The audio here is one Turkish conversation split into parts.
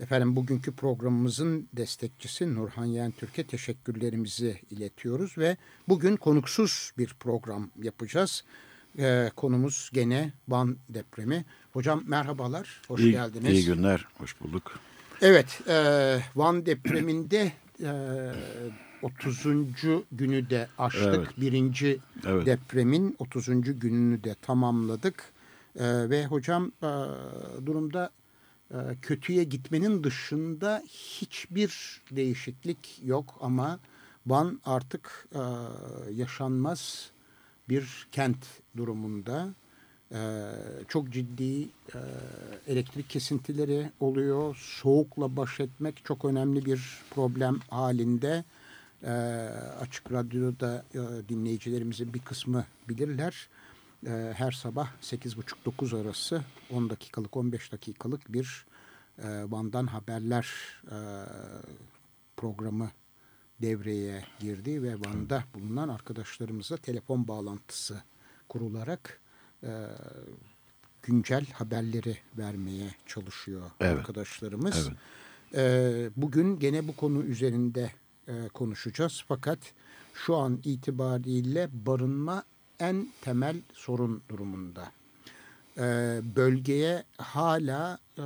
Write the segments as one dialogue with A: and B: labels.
A: Efendim bugünkü programımızın destekçisi Nurhan Yen Türk'e teşekkürlerimizi iletiyoruz ve bugün konuksuz bir program yapacağız. Ee, konumuz gene Van depremi. Hocam merhabalar, hoş
B: iyi,
A: geldiniz.
B: İyi günler, hoş bulduk.
A: Evet, e, Van depreminde e, 30. günü de aştık.
B: Evet.
A: Birinci
B: Evet.
A: depremin 30. gününü de tamamladık. E, ve hocam e, durumda kötüye gitmenin dışında hiçbir değişiklik yok ama Van artık e, yaşanmaz bir kent durumunda. E, çok ciddi e, elektrik kesintileri oluyor. Soğukla baş etmek çok önemli bir problem halinde. E, açık Radyo'da e, dinleyicilerimizin bir kısmı bilirler. E, her sabah 8.30-9 arası 10 dakikalık 15 dakikalık bir e, Van'dan haberler e, programı devreye girdi ve Van'da bulunan arkadaşlarımızla telefon bağlantısı kurularak e, güncel haberleri vermeye çalışıyor
B: Evet.
A: arkadaşlarımız.
B: Evet.
A: E, bugün gene bu konu üzerinde e, konuşacağız fakat şu an itibariyle barınma en temel sorun durumunda. E, bölgeye hala e,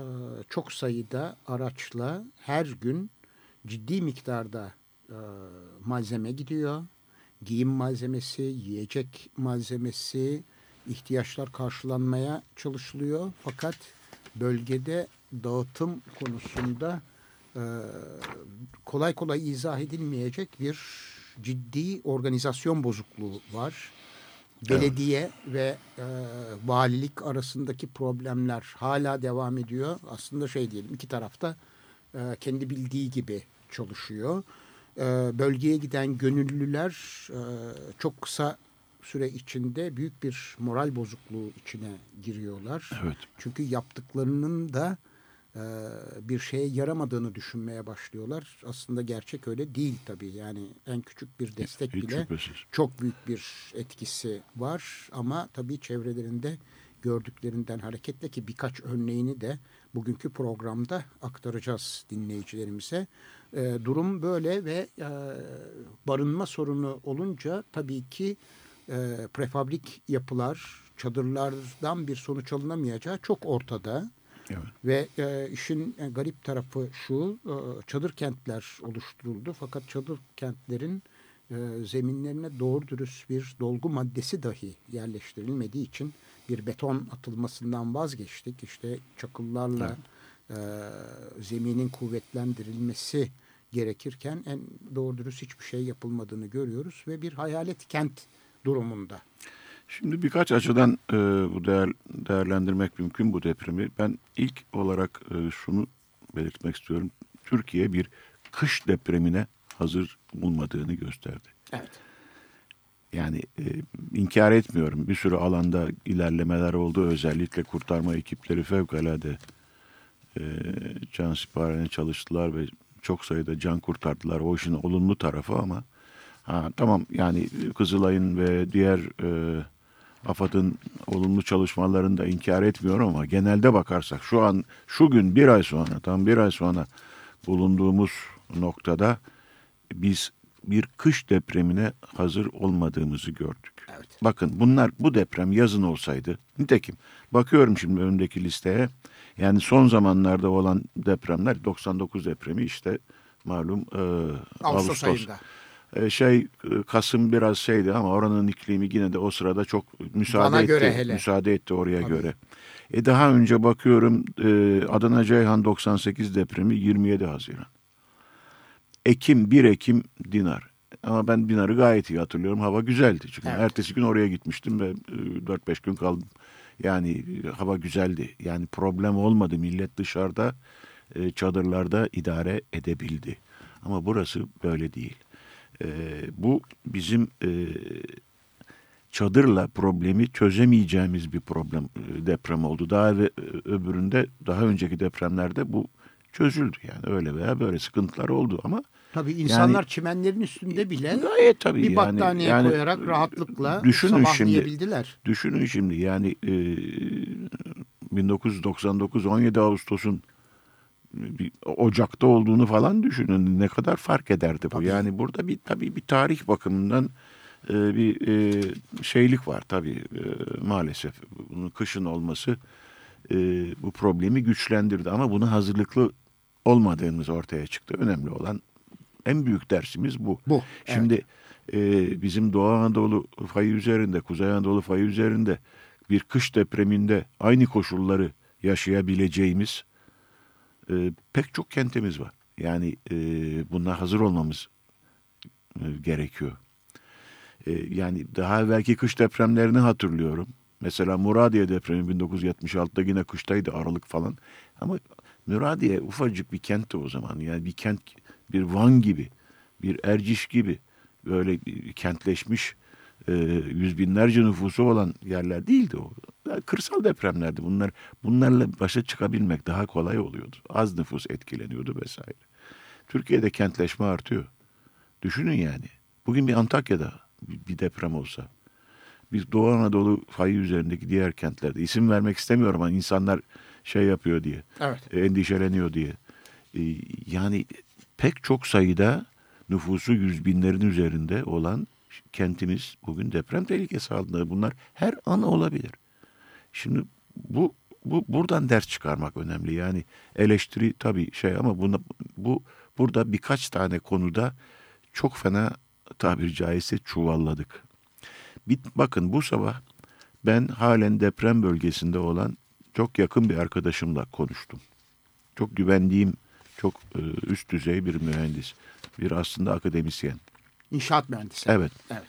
A: çok sayıda araçla her gün ciddi miktarda e, malzeme gidiyor. Giyim malzemesi, yiyecek malzemesi, ihtiyaçlar karşılanmaya çalışılıyor. Fakat bölgede dağıtım konusunda e, kolay kolay izah edilmeyecek bir ciddi organizasyon bozukluğu var. Belediye ve e, valilik arasındaki problemler hala devam ediyor. Aslında şey diyelim iki tarafta e, kendi bildiği gibi çalışıyor. E, bölgeye giden gönüllüler e, çok kısa süre içinde büyük bir moral bozukluğu içine giriyorlar.
B: Evet.
A: Çünkü yaptıklarının da bir şeye yaramadığını düşünmeye başlıyorlar. Aslında gerçek öyle değil tabii. Yani en küçük bir destek
B: Hiç
A: bile
B: şüphesiz.
A: çok büyük bir etkisi var. Ama tabii çevrelerinde gördüklerinden hareketle ki birkaç örneğini de bugünkü programda aktaracağız dinleyicilerimize. E, durum böyle ve e, barınma sorunu olunca tabii ki e, prefabrik yapılar, çadırlardan bir sonuç alınamayacağı çok ortada.
B: Evet.
A: Ve e, işin e, garip tarafı şu, e, çadır kentler oluşturuldu. Fakat çadır kentlerin e, zeminlerine doğru dürüst bir dolgu maddesi dahi yerleştirilmediği için bir beton atılmasından vazgeçtik. İşte çakıllarla e, zeminin kuvvetlendirilmesi gerekirken en doğru dürüst hiçbir şey yapılmadığını görüyoruz ve bir hayalet kent durumunda.
B: Şimdi birkaç açıdan e, bu değer, değerlendirmek mümkün bu depremi. Ben ilk olarak e, şunu belirtmek istiyorum. Türkiye bir kış depremine hazır bulmadığını gösterdi.
A: Evet.
B: Yani e, inkar etmiyorum. Bir sürü alanda ilerlemeler oldu. Özellikle kurtarma ekipleri fevkalade e, can siparişine çalıştılar ve çok sayıda can kurtardılar. O işin olumlu tarafı ama ha, tamam yani Kızılay'ın ve diğer e, AFAD'ın olumlu çalışmalarını da inkar etmiyorum ama genelde bakarsak şu an şu gün bir ay sonra tam bir ay sonra bulunduğumuz noktada biz bir kış depremine hazır olmadığımızı gördük.
A: Evet.
B: Bakın bunlar bu deprem yazın olsaydı nitekim bakıyorum şimdi önümdeki listeye yani son zamanlarda olan depremler 99 depremi işte malum e,
A: Ağustos,
B: Ağustos,
A: ayında.
B: E, şey e, Kasım biraz şeydi ama oranın iklimi yine de o sırada çok müsaade
A: Bana
B: etti.
A: göre hele.
B: Müsaade etti oraya
A: Tabii.
B: göre. E daha önce bakıyorum e, Adana Ceyhan 98 depremi 27 Haziran. Ekim 1 Ekim Dinar. Ama ben Dinar'ı gayet iyi hatırlıyorum. Hava güzeldi. Çünkü
A: Evet.
B: ertesi gün oraya gitmiştim ve e, 4-5 gün kaldım. Yani hava güzeldi. Yani problem olmadı. Millet dışarıda çadırlarda idare edebildi. Ama burası böyle değil. E, bu bizim e, çadırla problemi çözemeyeceğimiz bir problem e, deprem oldu. Daha ve öbüründe daha önceki depremlerde bu çözüldü yani öyle veya böyle sıkıntılar oldu ama
A: Tabii insanlar çimenlerin üstünde bile
B: gayet tabii
A: bir
B: yani,
A: battaniye
B: yani
A: koyarak rahatlıkla
B: düşünün şimdi düşünün şimdi yani e, 1999 17 Ağustos'un Ocak'ta olduğunu falan düşünün ne kadar fark ederdi bu.
A: Tabii.
B: Yani burada bir tabii bir tarih bakımından e, bir e, şeylik var tabii e, maalesef. Bunun kışın olması e, bu problemi güçlendirdi ama buna hazırlıklı olmadığımız ortaya çıktı. Önemli olan en büyük dersimiz bu.
A: Bu,
B: Şimdi e, bizim Doğu Anadolu fayı üzerinde, Kuzey Anadolu fayı üzerinde bir kış depreminde aynı koşulları yaşayabileceğimiz e, pek çok kentimiz var. Yani e, buna hazır olmamız e, gerekiyor. E, yani daha evvelki kış depremlerini hatırlıyorum. Mesela Muradiye depremi 1976'da yine kıştaydı Aralık falan. Ama Muradiye ufacık bir kentti o zaman. Yani bir kent, bir Van gibi, bir Erciş gibi böyle kentleşmiş e, yüz binlerce nüfusu olan yerler değildi o. Kırsal depremlerdi bunlar. Bunlarla başa çıkabilmek daha kolay oluyordu. Az nüfus etkileniyordu vesaire. Türkiye'de kentleşme artıyor. Düşünün yani. Bugün bir Antakya'da bir deprem olsa, biz Doğu Anadolu fayı üzerindeki diğer kentlerde isim vermek istemiyorum ama insanlar şey yapıyor diye,
A: Evet.
B: endişeleniyor diye. Yani pek çok sayıda nüfusu yüz binlerin üzerinde olan kentimiz bugün deprem tehlikesi altında. Bunlar her an olabilir. Şimdi bu bu buradan ders çıkarmak önemli. Yani eleştiri tabii şey ama buna, bu burada birkaç tane konuda çok fena tabiri caizse çuvalladık. Bir, bakın bu sabah ben halen deprem bölgesinde olan çok yakın bir arkadaşımla konuştum. Çok güvendiğim, çok e, üst düzey bir mühendis. Bir aslında akademisyen.
A: İnşaat mühendisi.
B: Evet.
A: Evet.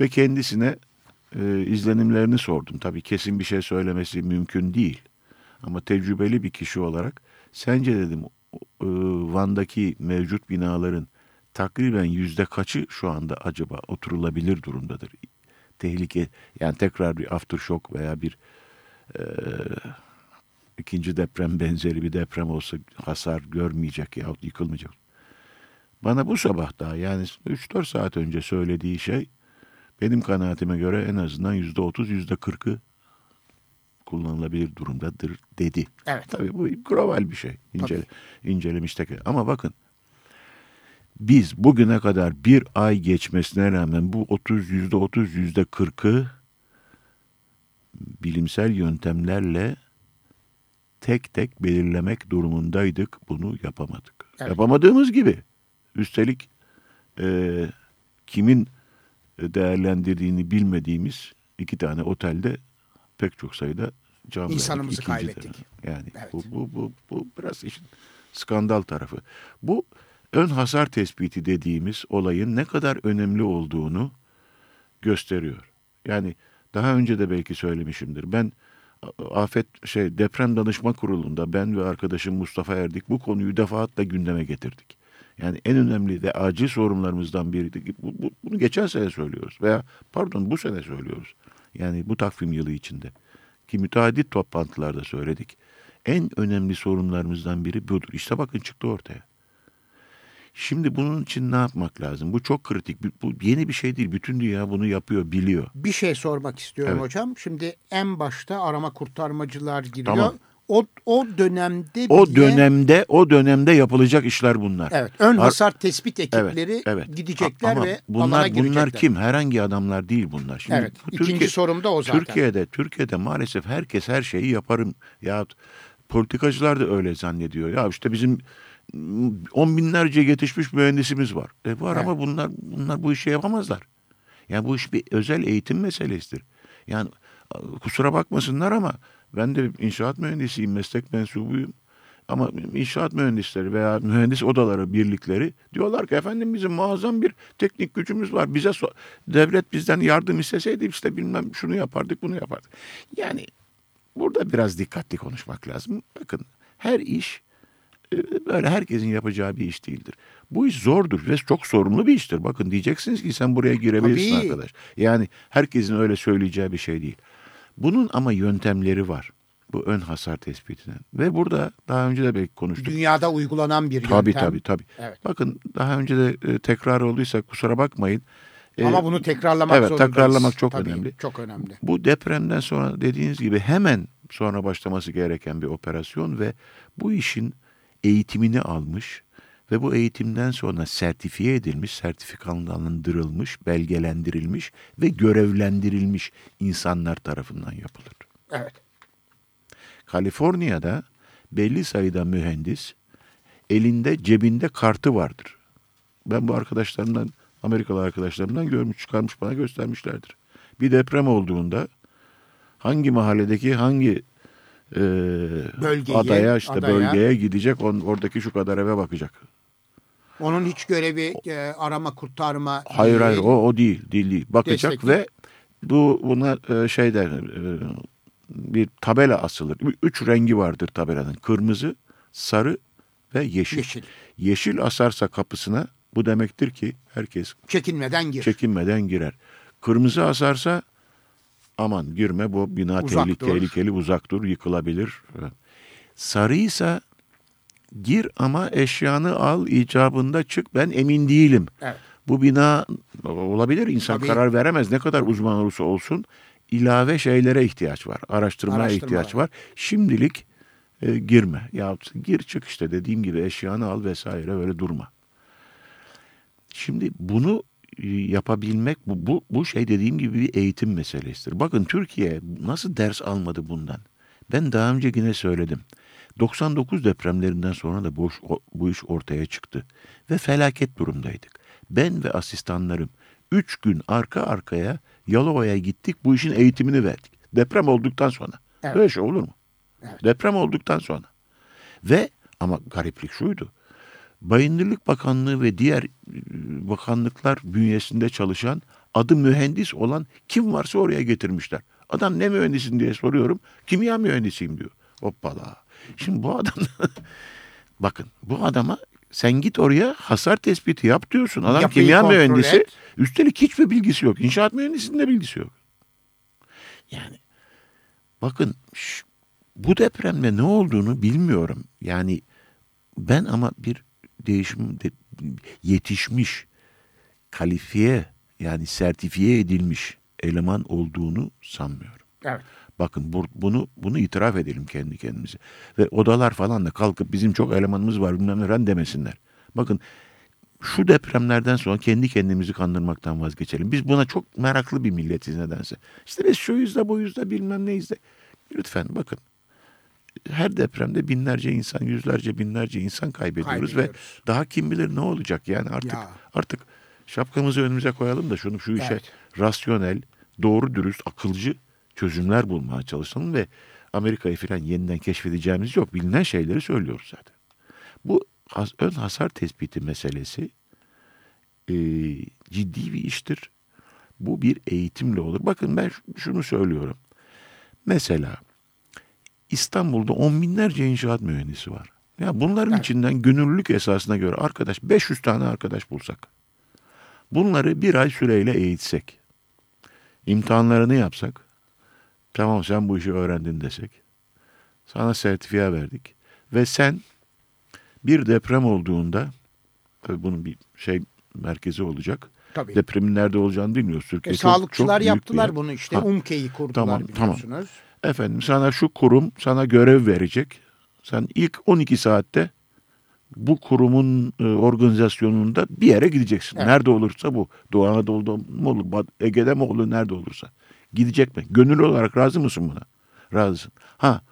B: Ve kendisine e, izlenimlerini sordum. Tabii kesin bir şey söylemesi mümkün değil. Ama tecrübeli bir kişi olarak sence dedim e, Van'daki mevcut binaların takriben yüzde kaçı şu anda acaba oturulabilir durumdadır? Tehlike yani tekrar bir aftershock veya bir e, ikinci deprem benzeri bir deprem olsa hasar görmeyecek yahut yıkılmayacak. Bana bu sabah daha yani 3-4 saat önce söylediği şey benim kanaatime göre en azından yüzde otuz, yüzde kırkı kullanılabilir durumdadır dedi.
A: Evet.
B: Tabii bu global bir şey. İncele, incelemiş tek. Ama bakın biz bugüne kadar bir ay geçmesine rağmen bu 30 yüzde 30 yüzde 40'ı bilimsel yöntemlerle tek tek belirlemek durumundaydık. Bunu yapamadık.
A: Evet.
B: Yapamadığımız gibi. Üstelik e, kimin değerlendirdiğini bilmediğimiz iki tane otelde pek çok sayıda can verdik.
A: İnsanımızı
B: İkinci
A: kaybettik.
B: taraf. Yani
A: Evet.
B: bu, bu, bu, bu biraz işin skandal tarafı. Bu ön hasar tespiti dediğimiz olayın ne kadar önemli olduğunu gösteriyor. Yani daha önce de belki söylemişimdir. Ben afet şey deprem danışma kurulunda ben ve arkadaşım Mustafa Erdik bu konuyu defaatle gündeme getirdik. Yani en önemli ve acil sorunlarımızdan biriydi. Bu, bu, bunu geçen sene söylüyoruz veya pardon bu sene söylüyoruz. Yani bu takvim yılı içinde. Ki müteaddit toplantılarda söyledik. En önemli sorunlarımızdan biri budur. İşte bakın çıktı ortaya. Şimdi bunun için ne yapmak lazım? Bu çok kritik. Bu yeni bir şey değil. Bütün dünya bunu yapıyor, biliyor.
A: Bir şey sormak istiyorum
B: Evet.
A: hocam. Şimdi en başta arama kurtarmacılar giriyor.
B: Tamam.
A: O o dönemde
B: O
A: bile-
B: dönemde, o dönemde yapılacak işler bunlar.
A: Evet, ön
B: Ar-
A: hasar tespit ekipleri
B: Evet, evet.
A: gidecekler
B: Ama
A: ve
B: bunlar. Bunlar kim? Herhangi adamlar değil bunlar. Şimdi
A: Evet,
B: bu
A: ikinci sorum da o zaten.
B: Türkiye'de, Türkiye'de maalesef herkes her şeyi yaparım. Ya politikacılar da öyle zannediyor. Ya işte bizim on binlerce yetişmiş mühendisimiz var. E var
A: Evet.
B: ama bunlar bunlar bu işi yapamazlar. Yani bu iş bir özel eğitim meselesidir. Yani kusura bakmasınlar ama ben de inşaat mühendisiyim, meslek mensubuyum. Ama inşaat mühendisleri veya mühendis odaları birlikleri diyorlar ki efendim bizim muazzam bir teknik gücümüz var. Bize so- devlet bizden yardım isteseydi işte bilmem şunu yapardık bunu yapardık. Yani burada biraz dikkatli konuşmak lazım. Bakın her iş e, böyle herkesin yapacağı bir iş değildir. Bu iş zordur ve çok sorumlu bir iştir. Bakın diyeceksiniz ki sen buraya girebilirsin
A: Tabii.
B: arkadaş. Yani herkesin öyle söyleyeceği bir şey değil. Bunun ama yöntemleri var. Bu ön hasar tespitinin. Ve burada daha önce de belki konuştuk.
A: Dünyada uygulanan bir
B: Tabii
A: yöntem.
B: tabii tabii.
A: Evet.
B: Bakın daha önce de e, tekrar olduysa kusura bakmayın. E,
A: Ama bunu tekrarlamak
B: evet,
A: zorundayız.
B: tekrarlamak çok
A: Tabii,
B: önemli.
A: Çok önemli.
B: Bu depremden sonra dediğiniz gibi hemen sonra başlaması gereken bir operasyon ve bu işin eğitimini almış ve bu eğitimden sonra sertifiye edilmiş, sertifikalandırılmış, belgelendirilmiş ve görevlendirilmiş insanlar tarafından yapılır.
A: Evet.
B: Kaliforniya'da belli sayıda mühendis elinde cebinde kartı vardır. Ben bu arkadaşlarımdan, Amerikalı arkadaşlarımdan görmüş, çıkarmış bana göstermişlerdir. Bir deprem olduğunda hangi mahalledeki hangi e,
A: Bölgeye,
B: adaya işte
A: adaya.
B: bölgeye gidecek, on, oradaki şu kadar eve bakacak.
A: Onun hiç görevi e, arama kurtarma.
B: Hayır
A: değil.
B: hayır o o değil, değil değil. Bakacak
A: Destek.
B: ve bu buna e, şey der e, bir tabela asılır. Üç rengi vardır tabelanın. Kırmızı, sarı ve yeşil.
A: Yeşil.
B: Yeşil asarsa kapısına bu demektir ki herkes
A: Çekinmeden gir.
B: çekinmeden girer. Kırmızı asarsa aman girme bu bina
A: Uzak
B: tehlikeli,
A: dur.
B: tehlikeli uzak dur yıkılabilir. Sarıysa gir ama eşyanı al icabında çık ben emin değilim.
A: Evet.
B: Bu bina olabilir insan
A: Tabii.
B: karar veremez ne kadar uzman olursa olsun ilave şeylere ihtiyaç var. Araştırmaya
A: Araştırma
B: ihtiyaç
A: var.
B: Şimdilik e, girme. Ya gir çık işte dediğim gibi eşyanı al vesaire öyle durma. Şimdi bunu e, yapabilmek bu, bu, bu şey dediğim gibi bir eğitim meselesidir. Bakın Türkiye nasıl ders almadı bundan? Ben daha önce yine söyledim. 99 depremlerinden sonra da o- bu iş ortaya çıktı. Ve felaket durumdaydık. Ben ve asistanlarım 3 gün arka arkaya Yalova'ya gittik bu işin eğitimini verdik. Deprem olduktan sonra.
A: Evet.
B: Böyle şey olur mu?
A: Evet.
B: Deprem olduktan sonra. Ve ama gariplik şuydu. Bayındırlık Bakanlığı ve diğer bakanlıklar bünyesinde çalışan adı mühendis olan kim varsa oraya getirmişler. Adam ne mühendisin diye soruyorum. Kimya mühendisiyim diyor. Hoppala. Şimdi bu adam bakın bu adama sen git oraya hasar tespiti yap diyorsun. Adam
A: Yapıyı
B: kimya mühendisi.
A: et.
B: Üstelik hiçbir bilgisi yok. İnşaat mühendisinin de bilgisi yok. Yani bakın ş- bu depremde ne olduğunu bilmiyorum. Yani ben ama bir değişim de, yetişmiş, kalifiye yani sertifiye edilmiş eleman olduğunu sanmıyorum.
A: Evet.
B: Bakın bu- bunu bunu itiraf edelim kendi kendimize. Ve odalar falan da kalkıp bizim çok elemanımız var bilmem ne demesinler. Bakın şu depremlerden sonra kendi kendimizi kandırmaktan vazgeçelim. Biz buna çok meraklı bir milletiz nedense. İşte biz şu yüzde bu yüzde bilmem ne yüzde. Lütfen bakın. Her depremde binlerce insan, yüzlerce binlerce insan kaybediyoruz, ve
A: Kaybediyoruz.
B: daha kim bilir ne olacak yani artık
A: Ya.
B: artık şapkamızı önümüze koyalım da şunu şu işe
A: Evet.
B: rasyonel, doğru dürüst, akılcı çözümler bulmaya çalışalım ve Amerika'yı falan yeniden keşfedeceğimiz yok. Bilinen şeyleri söylüyoruz zaten. Bu has- ön hasar tespiti meselesi e, ciddi bir iştir. Bu bir eğitimle olur. Bakın ben şunu söylüyorum. Mesela İstanbul'da on binlerce inşaat mühendisi var. Ya bunların
A: Evet.
B: içinden gönüllülük esasına göre arkadaş 500 tane arkadaş bulsak. Bunları bir ay süreyle eğitsek. imtihanlarını yapsak. Tamam sen bu işi öğrendin desek. Sana sertifika verdik. Ve sen bir deprem olduğunda tabii bunun bir şey merkezi olacak.
A: Tabii.
B: Depremin nerede olacağını bilmiyoruz. Türkiye
A: E,
B: çok-
A: sağlıkçılar
B: çok
A: yaptılar bunu işte.
B: Ha,
A: UMKE'yi kurdular
B: Tamam, tamam.
A: biliyorsunuz.
B: Efendim sana şu kurum sana görev verecek. Sen ilk 12 saatte bu kurumun e, organizasyonunda bir yere gideceksin.
A: Evet.
B: Nerede olursa bu. Doğu Anadolu'da mı olur, Ege'de mi olur, nerede olursa. Gidecek mi? Gönüllü olarak razı mısın buna? Razısın. Ha,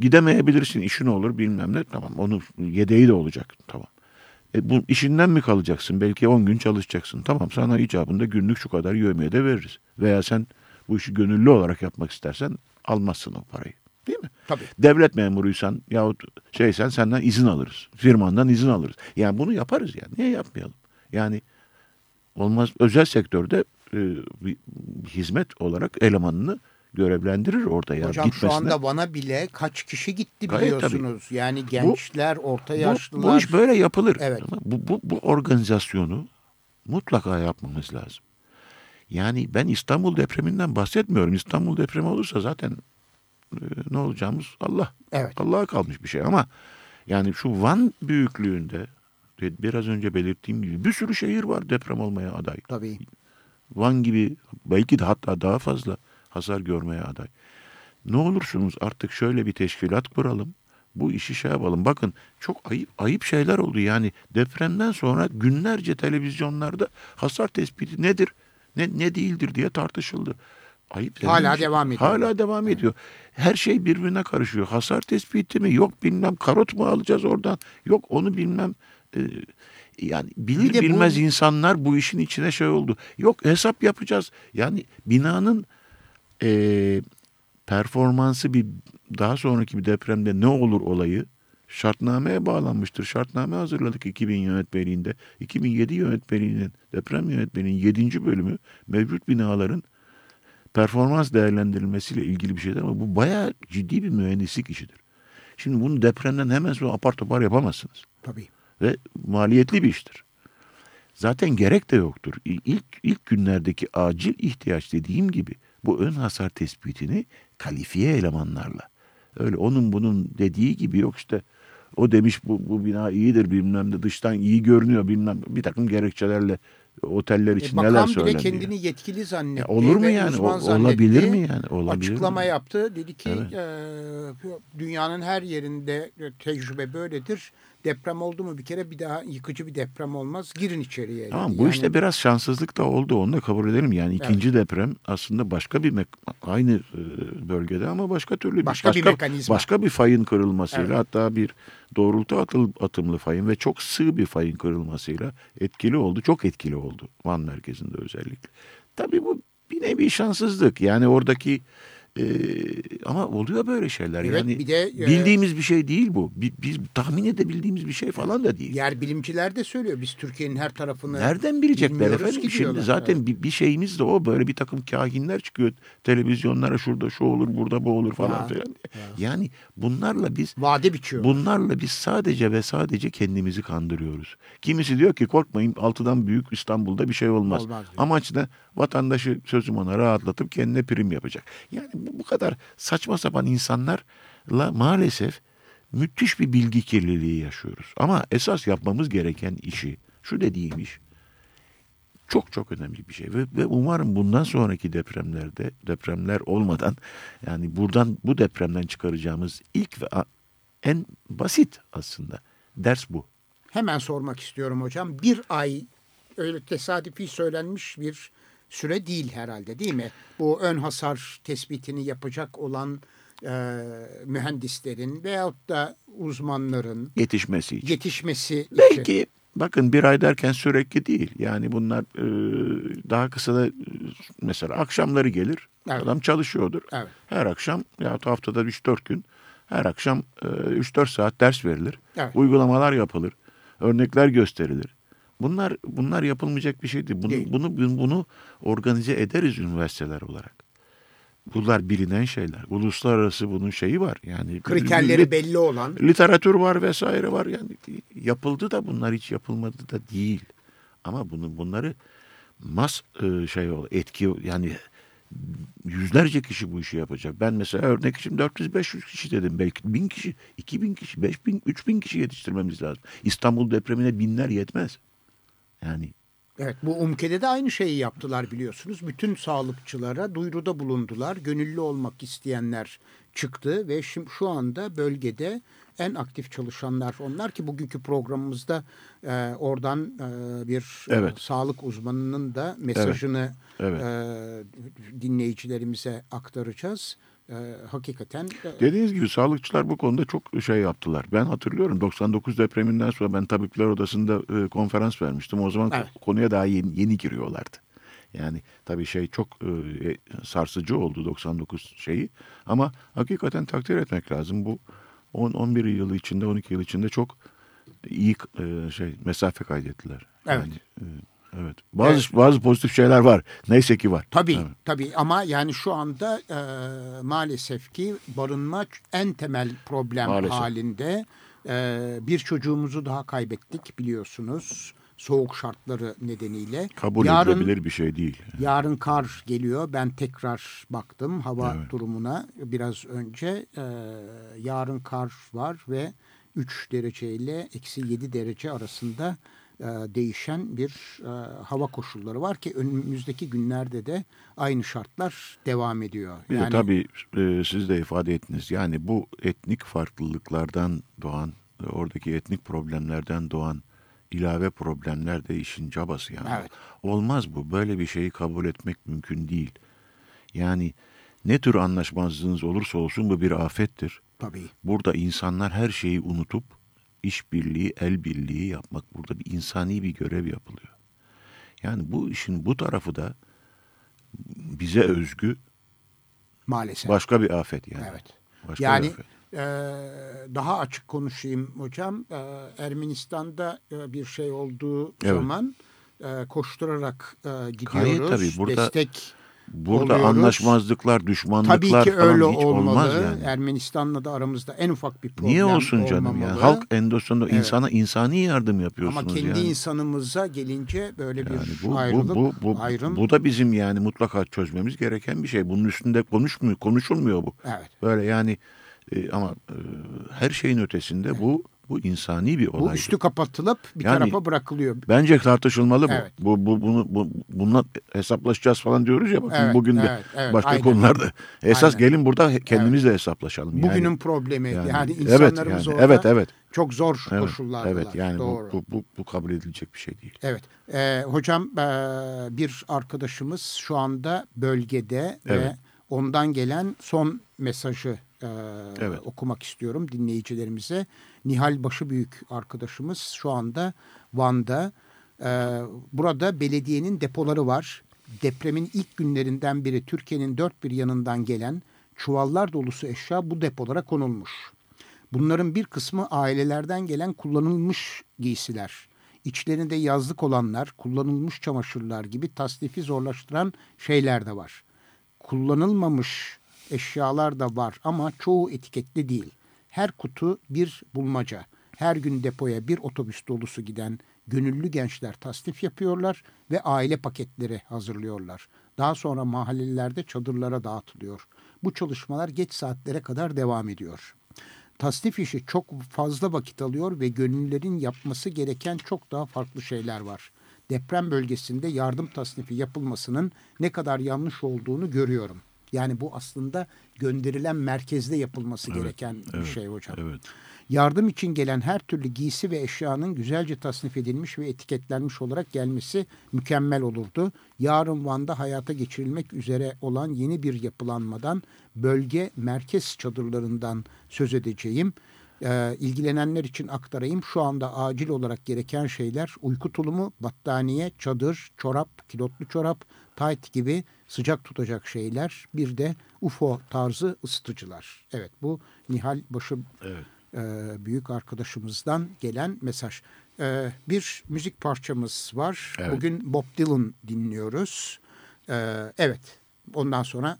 B: Gidemeyebilirsin işin olur bilmem ne tamam onun yedeği de olacak tamam. E, bu işinden mi kalacaksın? Belki 10 gün çalışacaksın. Tamam sana icabında günlük şu kadar yövmeye de veririz. Veya sen bu işi gönüllü olarak yapmak istersen almazsın o parayı. Değil mi?
A: Tabii.
B: Devlet memuruysan yahut şeysen senden izin alırız. Firmandan izin alırız. Yani bunu yaparız yani. Niye yapmayalım? Yani olmaz özel sektörde e, bir hizmet olarak elemanını görevlendirir orada ya.
A: Hocam
B: Gitmesine.
A: şu anda bana bile kaç kişi gitti biliyorsunuz. Yani gençler, orta
B: bu,
A: yaşlılar.
B: bu iş böyle yapılır.
A: Evet.
B: Ama Bu, bu, bu organizasyonu mutlaka yapmamız lazım. Yani ben İstanbul depreminden bahsetmiyorum. İstanbul depremi olursa zaten e, ne olacağımız Allah.
A: Evet.
B: Allah'a kalmış bir şey ama yani şu Van büyüklüğünde biraz önce belirttiğim gibi bir sürü şehir var deprem olmaya aday.
A: Tabii.
B: Van gibi belki de hatta daha fazla hasar görmeye aday. Ne olursunuz artık şöyle bir teşkilat kuralım. Bu işi şey yapalım. Bakın çok ayıp ayıp şeyler oldu. Yani depremden sonra günlerce televizyonlarda hasar tespiti nedir, ne ne değildir diye tartışıldı. Ayıp
A: Hala
B: şey.
A: devam ediyor.
B: Hala devam ediyor. Her şey birbirine karışıyor. Hasar tespiti mi? Yok bilmem karot mu alacağız oradan? Yok onu bilmem. Ee, yani bilir
A: Bir de bu-
B: bilmez insanlar bu işin içine şey oldu. Yok hesap yapacağız. Yani binanın e, performansı bir daha sonraki bir depremde ne olur olayı şartnameye bağlanmıştır. Şartname hazırladık 2000 yönetmeliğinde. 2007 yönetmeliğinin deprem yönetmeliğinin 7. bölümü mevcut binaların performans değerlendirilmesiyle ilgili bir şeydir ama bu bayağı ciddi bir mühendislik işidir. Şimdi bunu depremden hemen sonra apar topar yapamazsınız
A: Tabii.
B: Ve maliyetli bir iştir. Zaten gerek de yoktur. İlk ilk günlerdeki acil ihtiyaç dediğim gibi bu ön hasar tespitini kalifiye elemanlarla. Öyle onun bunun dediği gibi yok işte o demiş bu, bu bina iyidir bilmem de dıştan iyi görünüyor bilmem bir takım gerekçelerle oteller
A: E,
B: için neler
A: bakan bile
B: söyleniyor.
A: kendini yetkili zannetti.
B: Ya olur mu yani? O- olabilir mi yani? Olabilir
A: Açıklama
B: mi?
A: yaptı. Dedi ki
B: Evet.
A: e, dünyanın her yerinde tecrübe böyledir. Deprem oldu mu bir kere bir daha yıkıcı bir deprem olmaz. Girin içeriye.
B: Tamam bu
A: Yani
B: işte biraz şanssızlık da oldu onu da kabul edelim. Yani ikinci deprem aslında başka bir aynı e, bölgede ama başka türlü bir
A: Başka bir mekanizma.
B: Başka bir fayın kırılmasıyla
A: Evet.
B: hatta bir doğrultu atıl, atımlı fayın ve çok sığ bir fayın kırılmasıyla etkili oldu. Çok etkili oldu Van merkezinde özellikle. Tabii bu bir nevi şanssızlık. Yani oradaki e, ama oluyor böyle şeyler.
A: Evet,
B: yani
A: bir de, e,
B: bildiğimiz bir şey değil bu. Bi- Biz tahmin edebildiğimiz bir şey falan da değil.
A: yer bilimciler de söylüyor. Biz Türkiye'nin her tarafını
B: Nereden bilecekler efendim? Şimdi zaten
A: Evet.
B: bir, bir şeyimiz de o. Böyle bir takım kahinler çıkıyor televizyonlara şurada şu olur burada bu olur falan
A: Ya,
B: filan. Yani bunlarla biz
A: vade biçiyor.
B: bunlarla biz sadece ve sadece kendimizi kandırıyoruz. Kimisi diyor ki korkmayın altıdan büyük İstanbul'da bir şey olmaz.
A: Olmaz diyor.
B: Amaç da vatandaşı sözüm ona rahatlatıp kendine prim yapacak. Yani bu, bu kadar saçma sapan insanlarla maalesef müthiş bir bilgi kirliliği yaşıyoruz. Ama esas yapmamız gereken işi, şu dediğim iş çok çok önemli bir şey ve, ve umarım bundan sonraki depremlerde depremler olmadan yani buradan bu depremden çıkaracağımız ilk ve en basit aslında ders bu.
A: Hemen sormak istiyorum hocam. Bir ay öyle tesadüfi söylenmiş bir süre değil herhalde değil mi? Bu ön hasar tespitini yapacak olan e, mühendislerin veyahut da uzmanların
B: Yetişmesi için.
A: yetişmesi için.
B: Belki bakın bir ay derken sürekli değil. Yani bunlar e, daha kısa da e, mesela akşamları gelir.
A: Evet.
B: Adam çalışıyordur.
A: Evet.
B: Her akşam ya haftada 3-4 gün her akşam e, 3-4 saat ders verilir.
A: Evet.
B: Uygulamalar yapılır. Örnekler gösterilir. Bunlar bunlar yapılmayacak bir şey değil. Bunu,
A: Değil.
B: bunu bunu organize ederiz üniversiteler olarak. Bunlar bilinen şeyler. Uluslararası bunun şeyi var. Yani
A: Kriterleri
B: lit-
A: belli olan.
B: literatür var vesaire var. Yani yapıldı da bunlar hiç yapılmadı da değil. Ama bunu bunları mas e, şey ol etki yani yüzlerce kişi bu işi yapacak. Ben mesela örnek için 400-500 kişi dedim. Belki 1000 kişi, 2000 kişi, 5000, 3000 kişi yetiştirmemiz lazım. İstanbul depremine binler yetmez. Yani
A: Evet bu UMKE'de de aynı şeyi yaptılar biliyorsunuz. Bütün sağlıkçılara duyuruda bulundular. Gönüllü olmak isteyenler çıktı ve şimdi şu anda bölgede en aktif çalışanlar onlar ki bugünkü programımızda e, oradan e, bir e,
B: Evet.
A: sağlık uzmanının da mesajını
B: Evet.
A: e, dinleyicilerimize aktaracağız. E, hakikaten...
B: Dediğiniz gibi sağlıkçılar bu konuda çok şey yaptılar. Ben hatırlıyorum 99 depreminden sonra ben tabipler odasında e, konferans vermiştim. O zaman evet. konuya daha yeni, yeni giriyorlardı. Yani tabii şey çok e, e sarsıcı oldu 99 şeyi. Ama hakikaten takdir etmek lazım. Bu 10-11 yıl içinde 12 yıl içinde çok iyi e, şey mesafe kaydettiler.
A: Evet. Yani,
B: e, Evet. Bazı evet. bazı pozitif şeyler var. Neyse ki var.
A: Tabii
B: evet.
A: tabii ama yani şu anda e, maalesef ki barınma en temel problem maalesef. halinde. E, bir çocuğumuzu daha kaybettik biliyorsunuz. Soğuk şartları nedeniyle.
B: Kabul yarın, edilebilir bir şey değil.
A: Yarın kar geliyor. Ben tekrar baktım hava evet. durumuna biraz önce. E, yarın kar var ve 3 derece ile eksi 7 derece arasında değişen bir e, hava koşulları var ki önümüzdeki günlerde de aynı şartlar devam ediyor.
B: Bir yani, de tabii e, siz de ifade ettiniz. Yani bu etnik farklılıklardan doğan, oradaki etnik problemlerden doğan ilave problemler de işin cabası yani.
A: Evet.
B: Olmaz bu. Böyle bir şeyi kabul etmek mümkün değil. Yani ne tür anlaşmazlığınız olursa olsun bu bir afettir.
A: Tabii.
B: Burada insanlar her şeyi unutup işbirliği, el birliği yapmak burada bir insani bir görev yapılıyor. Yani bu işin bu tarafı da bize özgü
A: maalesef
B: başka bir afet yani.
A: Evet. Başka yani bir afet. E, daha açık konuşayım hocam. E, Ermenistan'da e, bir şey olduğu evet. zaman e, koşturarak e, gidiyoruz. Gayet tabii burada destek
B: Burada oluyoruz. anlaşmazlıklar, düşmanlıklar Tabii ki falan öyle hiç olmalı. olmaz yani.
A: Ermenistan'la da aramızda en ufak bir problem
B: Niye olsun canım olmamalı. ya? Halk endosunda evet. insana insani yardım yapıyorsunuz
A: Ama kendi
B: yani.
A: insanımıza gelince böyle yani bir bu, ayrılık,
B: bu, bu, bu, ayrım. Bu da bizim yani mutlaka çözmemiz gereken bir şey. Bunun üstünde konuşmuyor, konuşulmuyor bu.
A: Evet.
B: Böyle yani e, ama e, her şeyin ötesinde evet. bu bu insani bir olay.
A: Bu üstü kapatılıp bir yani, tarafa bırakılıyor.
B: Bence tartışılmalı bu. Evet. Bu, bu bunu bu, bununla hesaplaşacağız falan diyoruz ya bakın evet, bugün de evet, evet, başka aynen. konularda. Esas aynen. gelin burada kendimizle evet. hesaplaşalım.
A: Bugünün yani, problemi yani, yani insanlarımız evet, yani, orada evet, evet. çok zor evet, koşullardalar.
B: Evet yani Doğru. Bu, bu, bu kabul edilecek bir şey değil.
A: Evet. Ee, hocam e, bir arkadaşımız şu anda bölgede evet. ve ondan gelen son mesajı e, evet. okumak istiyorum dinleyicilerimize. Nihal Başıbüyük arkadaşımız şu anda Van'da. E, burada belediyenin depoları var. Depremin ilk günlerinden beri Türkiye'nin dört bir yanından gelen çuvallar dolusu eşya bu depolara konulmuş. Bunların bir kısmı ailelerden gelen kullanılmış giysiler. İçlerinde yazlık olanlar, kullanılmış çamaşırlar gibi tasnifi zorlaştıran şeyler de var. Kullanılmamış eşyalar da var ama çoğu etiketli değil. Her kutu bir bulmaca. Her gün depoya bir otobüs dolusu giden gönüllü gençler tasnif yapıyorlar ve aile paketleri hazırlıyorlar. Daha sonra mahallelerde çadırlara dağıtılıyor. Bu çalışmalar geç saatlere kadar devam ediyor. Tasnif işi çok fazla vakit alıyor ve gönüllülerin yapması gereken çok daha farklı şeyler var. Deprem bölgesinde yardım tasnifi yapılmasının ne kadar yanlış olduğunu görüyorum. Yani bu aslında gönderilen merkezde yapılması evet, gereken evet, bir şey hocam.
B: Evet.
A: Yardım için gelen her türlü giysi ve eşyanın güzelce tasnif edilmiş ve etiketlenmiş olarak gelmesi mükemmel olurdu. Yarın Van'da hayata geçirilmek üzere olan yeni bir yapılanmadan bölge merkez çadırlarından söz edeceğim. Ee, ilgilenenler için aktarayım. Şu anda acil olarak gereken şeyler uyku tulumu, battaniye, çadır, çorap, kilotlu çorap, tayt gibi sıcak tutacak şeyler. Bir de UFO tarzı ısıtıcılar. Evet bu Nihal Başı evet. e, büyük arkadaşımızdan gelen mesaj. E, bir müzik parçamız var. Evet. Bugün Bob Dylan dinliyoruz. E, evet ondan sonra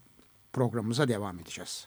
A: programımıza devam edeceğiz.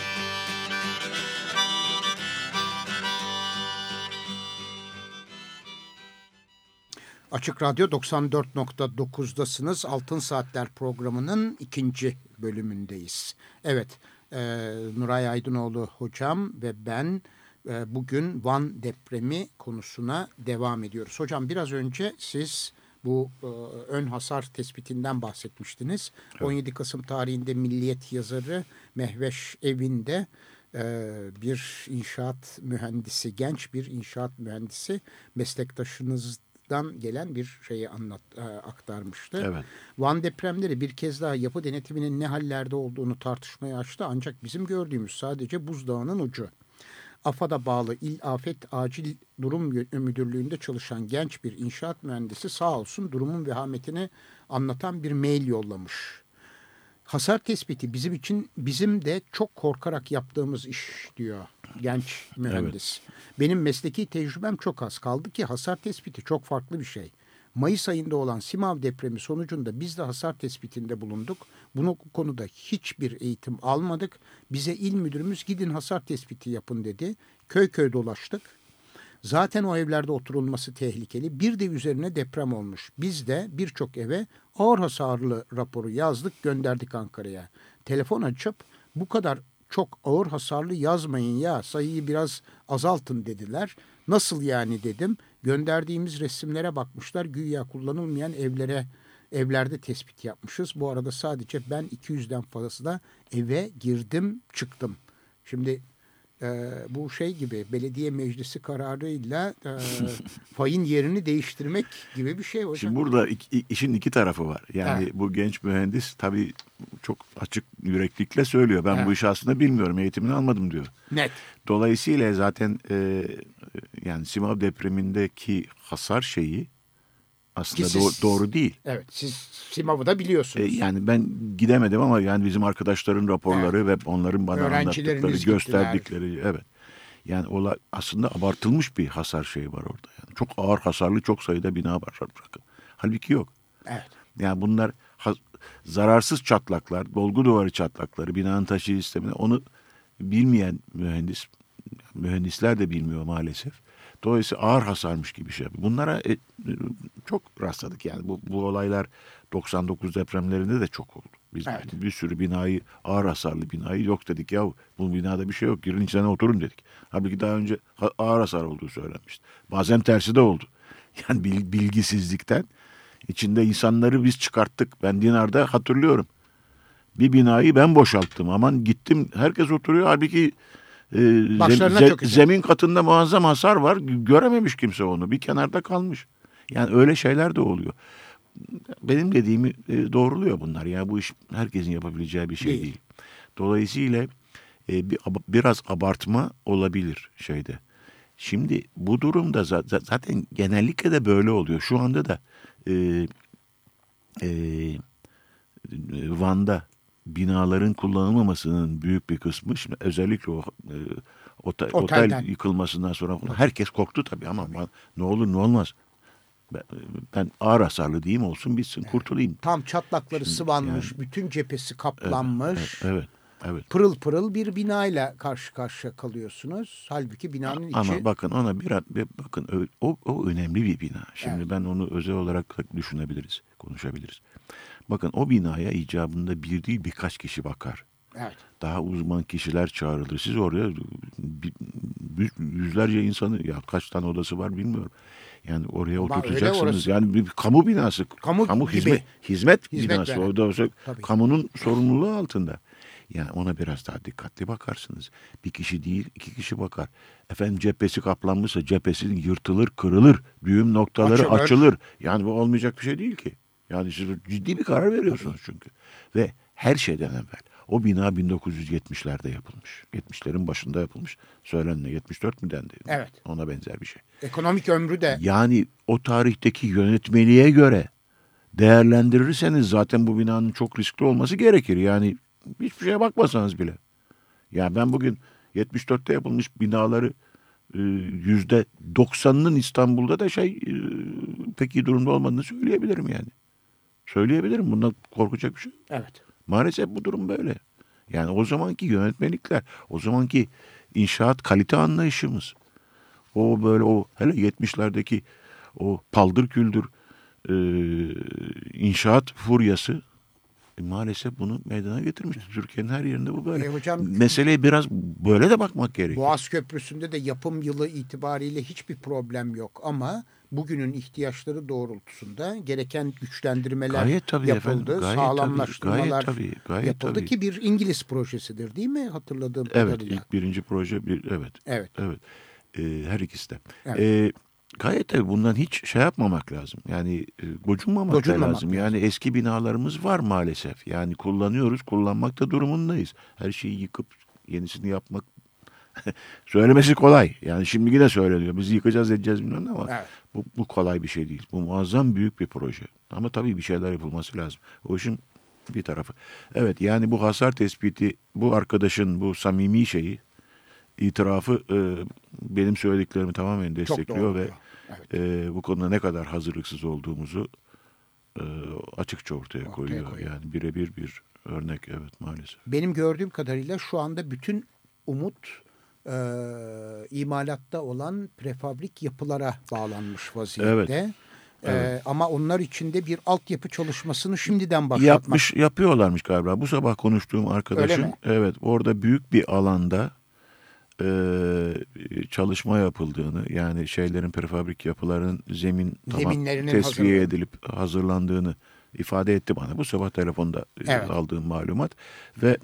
A: Açık Radyo 94.9'dasınız. Altın Saatler programının ikinci bölümündeyiz. Evet, e, Nuray Aydınoğlu hocam ve ben e, bugün Van depremi konusuna devam ediyoruz. Hocam biraz önce siz bu e, ön hasar tespitinden bahsetmiştiniz. Evet. 17 Kasım tarihinde Milliyet yazarı Mehveş evinde e, bir inşaat mühendisi, genç bir inşaat mühendisi meslektaşınız dan gelen bir şeyi anlat e, aktarmıştı. Evet. Van depremleri bir kez daha yapı denetiminin ne hallerde olduğunu tartışmaya açtı ancak bizim gördüğümüz sadece buzdağının ucu. AFAD'a bağlı İl Afet Acil Durum Müdürlüğü'nde çalışan genç bir inşaat mühendisi sağ olsun durumun vehametini anlatan bir mail yollamış. Hasar tespiti bizim için bizim de çok korkarak yaptığımız iş diyor genç mühendis. Evet. Benim mesleki tecrübem çok az kaldı ki hasar tespiti çok farklı bir şey. Mayıs ayında olan Simav depremi sonucunda biz de hasar tespitinde bulunduk. Bunu konuda hiçbir eğitim almadık. Bize il müdürümüz gidin hasar tespiti yapın dedi. Köy köy dolaştık. Zaten o evlerde oturulması tehlikeli. Bir de üzerine deprem olmuş. Biz de birçok eve ağır hasarlı raporu yazdık gönderdik Ankara'ya. Telefon açıp bu kadar çok ağır hasarlı yazmayın ya sayıyı biraz azaltın dediler. Nasıl yani dedim. Gönderdiğimiz resimlere bakmışlar güya kullanılmayan evlere evlerde tespit yapmışız. Bu arada sadece ben 200'den fazlası da eve girdim çıktım. Şimdi e, bu şey gibi belediye meclisi kararıyla e, fayın yerini değiştirmek gibi bir şey hocam.
B: Şimdi burada iki, işin iki tarafı var. Yani evet. bu genç mühendis tabii çok açık yüreklikle söylüyor. Ben evet. bu işi aslında bilmiyorum, eğitimini almadım diyor.
A: Net.
B: Dolayısıyla zaten e, yani Simav depremindeki hasar şeyi aslında siz, doğru, doğru değil.
A: Evet siz Simav'ı da biliyorsunuz.
B: E, yani ben gidemedim ama yani bizim arkadaşların raporları evet. ve onların bana anlattıkları, gösterdikleri gittiler. evet. Yani ola aslında abartılmış bir hasar şeyi var orada. Yani çok ağır hasarlı çok sayıda bina var. Halbuki yok.
A: Evet.
B: Yani bunlar zararsız çatlaklar, dolgu duvarı çatlakları, binanın taşı sistemini onu bilmeyen mühendis, mühendisler de bilmiyor maalesef. Dolayısıyla ağır hasarmış gibi şey. Bunlara e, çok rastladık yani. Bu, bu olaylar 99 depremlerinde de çok oldu. Biz
A: Evet.
B: bir sürü binayı, ağır hasarlı binayı yok dedik. Ya bu binada bir şey yok. Girin içine oturun dedik. Halbuki daha önce ağır hasar olduğu söylenmişti. Bazen tersi de oldu. Yani bil- bilgisizlikten içinde insanları biz çıkarttık. Ben Dinar'da hatırlıyorum. Bir binayı ben boşalttım. Aman gittim herkes oturuyor. Halbuki e, zem- ze- zemin katında muazzam hasar var. Görememiş kimse onu. Bir kenarda kalmış. Yani öyle şeyler de oluyor. Benim dediğimi e, doğruluyor bunlar. Yani bu iş herkesin yapabileceği bir şey
A: Değil.
B: değil. Dolayısıyla e, bir, biraz abartma olabilir şeyde. Şimdi bu durumda za- za- zaten genellikle de böyle oluyor. Şu anda da e, e, Van'da binaların kullanılmamasının büyük bir kısmı şimdi özellikle o e, otel,
A: Otelden.
B: otel yıkılmasından sonra herkes korktu tabii ama Van- ne olur ne olmaz. Ben, ben ağır hasarlı diyeyim olsun bitsin kurtulayım.
A: Tam çatlakları
B: Şimdi
A: sıvanmış, bütün cephesi kaplanmış.
B: Evet, evet.
A: Pırıl pırıl bir binayla karşı karşıya kalıyorsunuz. Halbuki binanın içi
B: Ama bakın ona bir, bir bakın o, o önemli bir bina. Şimdi
A: Evet.
B: ben onu özel olarak düşünebiliriz, konuşabiliriz. Bakın o binaya icabında bir değil birkaç kişi bakar.
A: Evet.
B: Daha uzman kişiler çağrılır. Siz oraya yüzlerce insanı ya kaç tane odası var bilmiyorum. Yani oraya
A: Ama
B: oturtacaksınız. Yani bir kamu binası.
A: Kamu gibi.
B: hizmet hizmet,
A: Hizmet
B: binası.
A: veren.
B: Orada olsa
A: Tabii.
B: kamunun sorumluluğu altında. Yani ona biraz daha dikkatli bakarsınız. Bir kişi değil iki kişi bakar. Efendim cephesi kaplanmışsa cephesi yırtılır, kırılır. Düğüm noktaları
A: Açılır.
B: açılır. Yani bu olmayacak bir şey değil ki. Yani siz ciddi bir karar veriyorsunuz çünkü. Ve her şeyden evvel o bina 1970'lerde yapılmış. 70'lerin başında yapılmış. Söylenme 74 mü dendi?
A: Evet.
B: Ona benzer bir şey.
A: Ekonomik ömrü de
B: Yani o tarihteki yönetmeliğe göre değerlendirirseniz zaten bu binanın çok riskli olması gerekir. Yani hiçbir şeye bakmasanız bile. Ya ben bugün 74'te yapılmış binaları e, yüzde 90'ının İstanbul'da da şey e, pek iyi durumda olmadığını söyleyebilirim yani. Söyleyebilirim. Bundan korkacak bir şey yok.
A: evet.
B: Maalesef bu durum böyle. Yani o zamanki yönetmelikler, o zamanki inşaat kalite anlayışımız, o böyle o hele 70'lerdeki o paldır küldür e, inşaat furyası e, maalesef bunu meydana getirmişti. Türkiye'nin her yerinde bu böyle.
A: E hocam-
B: Meseleye biraz böyle de bakmak gerekiyor.
A: Boğaz Köprüsü'nde de yapım yılı itibariyle hiçbir problem yok ama bugünün ihtiyaçları doğrultusunda gereken güçlendirmeler
B: Gayet
A: yapıldı,
B: efendim, gayet
A: sağlamlaştırmalar
B: gayet tabii, gayet
A: yapıldı
B: tabii.
A: ki bir İngiliz projesidir değil mi hatırladığım
B: Evet,
A: kadarıyla?
B: ilk birinci proje bir evet.
A: Evet.
B: Evet. Ee, her ikisi de.
A: Evet.
B: Ee, gayet tabii bundan hiç şey yapmamak lazım. Yani e, gocunmamak,
A: Gocunmamak
B: lazım. Yani eski binalarımız var maalesef. Yani kullanıyoruz, kullanmakta durumundayız. Her şeyi yıkıp yenisini yapmak söylemesi kolay. Yani şimdi yine söyleniyor. Biz yıkacağız edeceğiz bilmem ama
A: Evet.
B: Bu, bu kolay bir şey değil. Bu muazzam büyük bir proje. Ama tabii bir şeyler yapılması lazım. O işin bir tarafı. Evet yani bu hasar tespiti bu arkadaşın bu samimi şeyi itirafı e, benim söylediklerimi tamamen destekliyor ve.
A: Evet.
B: e, bu konuda ne kadar hazırlıksız olduğumuzu e, açıkça ortaya,
A: Ortaya
B: koyuyor.
A: koyuyor.
B: Yani birebir bir örnek evet maalesef.
A: Benim gördüğüm kadarıyla şu anda bütün umut e, imalatta olan prefabrik yapılara bağlanmış vaziyette. E, ama onlar içinde bir altyapı çalışmasını şimdiden başlatmak.
B: Yapmış yapıyorlarmış galiba. Bu sabah konuştuğum arkadaşım evet orada büyük bir alanda e, çalışma yapıldığını yani şeylerin prefabrik yapıların zemin tamam tesviye
A: hazırlanı-
B: edilip hazırlandığını ifade etti bana. Bu sabah telefonda
A: Evet.
B: aldığım malumat ve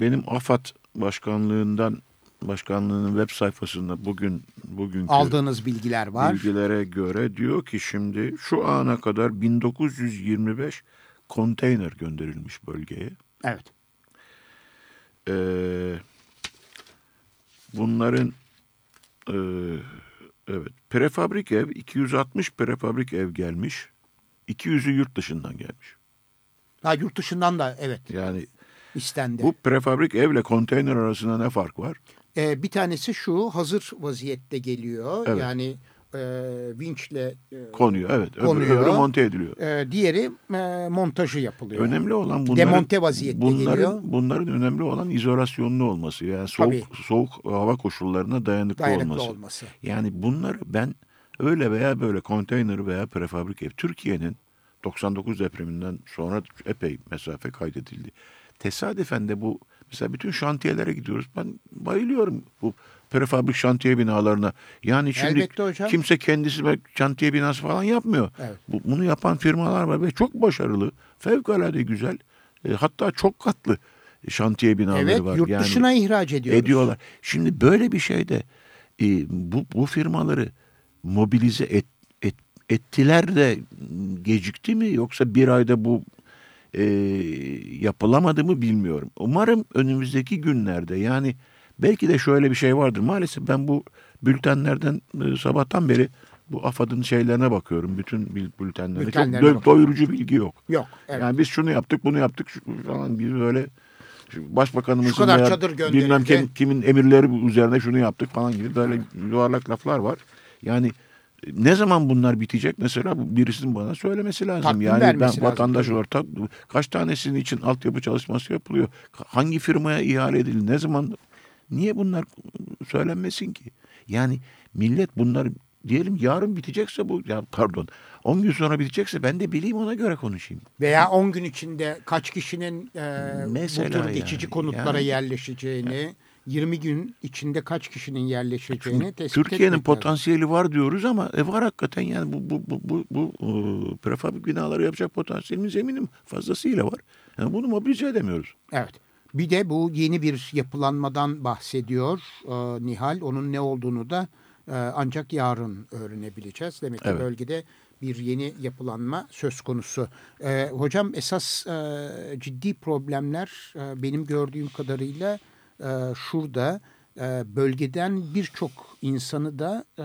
B: benim AFAD başkanlığından başkanlığının web sayfasında bugün bugünkü
A: Aldığınız bilgiler var.
B: bilgilere göre diyor ki şimdi şu ana kadar 1925 konteyner gönderilmiş bölgeye.
A: Evet.
B: Ee, bunların e, evet prefabrik ev 260 prefabrik ev gelmiş. 200'ü yurt dışından gelmiş.
A: Ha yurt dışından da evet
B: Yani
A: istendi.
B: bu prefabrik evle konteyner arasında ne fark var?
A: Ee, bir tanesi şu hazır vaziyette geliyor.
B: Evet.
A: Yani e, vinçle e,
B: Konuyor evet. Öbür-
A: Konuyor.
B: Öbürü monte ediliyor.
A: e, diğeri e, montajı yapılıyor.
B: Önemli olan bunların,
A: Demonte vaziyette
B: bunların,
A: geliyor.
B: Bunların önemli olan izolasyonlu olması. Yani soğuk,
A: Tabii.
B: soğuk hava koşullarına dayanıklı,
A: Dayanıklı
B: olması.
A: olması.
B: Yani bunları ben öyle veya böyle konteyner veya prefabrik ev. Türkiye'nin 99 depreminden sonra epey mesafe kaydedildi. Tesadüfen de bu mesela bütün şantiyelere gidiyoruz. Ben bayılıyorum bu prefabrik şantiye binalarına. Yani şimdi kimse kendisi şantiye binası falan yapmıyor.
A: Evet.
B: Bu, bunu yapan firmalar var ve çok başarılı, fevkalade güzel, e, hatta çok katlı şantiye binaları
A: Evet
B: var.
A: yurt
B: Yani
A: dışına ihraç ediyoruz.
B: ediyorlar. Şimdi böyle bir şeyde e, bu, bu firmaları mobilize et, et, ettiler de gecikti mi yoksa bir ayda bu e, yapılamadı mı bilmiyorum. Umarım önümüzdeki günlerde yani belki de şöyle bir şey vardır. Maalesef ben bu bültenlerden e, sabahtan beri bu AFAD'ın şeylerine bakıyorum. Bütün bültenlerine.
A: Bültenlerine
B: Çok
A: bakıyorum.
B: doyurucu bilgi yok.
A: Yok. Evet.
B: Yani biz şunu yaptık, bunu yaptık falan gibi böyle başbakanımızın
A: Şu kadar
B: veya
A: çadır gönderildi.
B: bilmem kim, kimin emirleri üzerine şunu yaptık falan gibi böyle yuvarlak laflar var. Yani ne zaman bunlar bitecek mesela birisinin bana söylemesi lazım.
A: Takvim
B: yani ben
A: lazım
B: vatandaş olarak kaç tanesinin için altyapı çalışması yapılıyor? Hangi firmaya ihale edildi? Ne zaman? Niye bunlar söylenmesin ki? Yani millet bunlar diyelim yarın bitecekse bu ya pardon 10 gün sonra bitecekse ben de bileyim ona göre konuşayım.
A: Veya 10 gün içinde kaç kişinin e,
B: Mesela
A: bu tür
B: yani,
A: geçici konutlara
B: yani.
A: yerleşeceğini, 20 gün içinde kaç kişinin yerleşeceğini tespit
B: Türkiye'nin potansiyeli var diyoruz ama e, var hakikaten yani bu bu bu bu, bu e, prefabrik binaları yapacak potansiyelimiz eminim fazlasıyla var. Yani bunu mobilize edemiyoruz.
A: Evet. Bir de bu yeni bir yapılanmadan bahsediyor e, Nihal. Onun ne olduğunu da e, ancak yarın öğrenebileceğiz. Demek ki
B: Evet.
A: bölgede bir yeni yapılanma söz konusu. E, hocam esas e, ciddi problemler e, benim gördüğüm kadarıyla e, şurada e, bölgeden birçok insanı da e,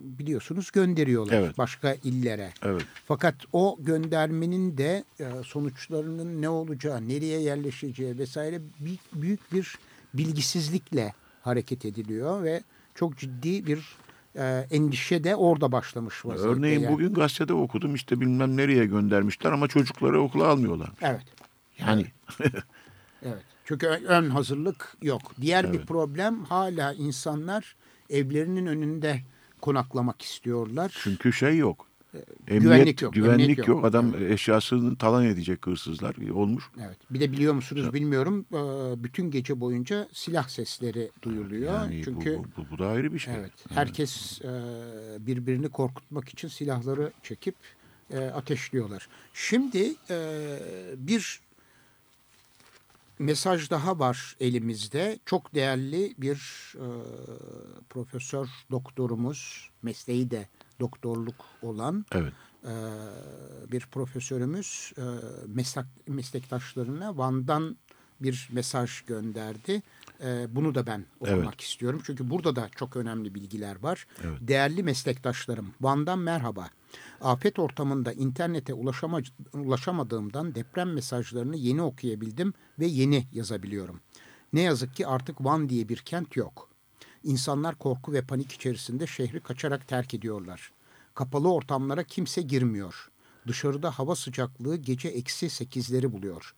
A: biliyorsunuz gönderiyorlar
B: Evet.
A: başka illere.
B: Evet.
A: Fakat o göndermenin de e, sonuçlarının ne olacağı, nereye yerleşeceği vesaire büyük, büyük bir bilgisizlikle hareket ediliyor ve çok ciddi bir e, endişe de orada başlamış vaziyette.
B: Örneğin
A: yani.
B: bugün gazetede okudum işte bilmem nereye göndermişler ama çocukları okula almıyorlar.
A: Evet,
B: Yani
A: evet. Çünkü ön hazırlık yok. Diğer bir
B: Evet.
A: problem hala insanlar evlerinin önünde konaklamak istiyorlar.
B: çünkü şey yok. Emniyet,
A: güvenlik yok,
B: Güvenlik yok.
A: yok.
B: Adam eşyasını talan edecek hırsızlar olmuş.
A: Evet. Bir de biliyor musunuz bilmiyorum e, bütün gece boyunca silah sesleri duyuluyor.
B: Yani
A: Çünkü
B: bu, bu, bu, da ayrı bir şey.
A: Evet. Herkes e, birbirini korkutmak için silahları çekip e, ateşliyorlar. Şimdi e, bir mesaj daha var elimizde. Çok değerli bir e, profesör doktorumuz, mesleği de doktorluk olan
B: Evet.
A: e, bir profesörümüz e, meslek, meslektaşlarına Van'dan bir mesaj gönderdi. E, bunu da ben okumak
B: Evet.
A: istiyorum. Çünkü burada da çok önemli bilgiler var.
B: Evet.
A: Değerli meslektaşlarım, Van'dan merhaba. Afet ortamında internete ulaşama, ulaşamadığımdan deprem mesajlarını yeni okuyabildim ve yeni yazabiliyorum. Ne yazık ki artık Van diye bir kent yok. İnsanlar korku ve panik içerisinde şehri kaçarak terk ediyorlar. Kapalı ortamlara kimse girmiyor. Dışarıda hava sıcaklığı gece eksi sekizleri buluyor.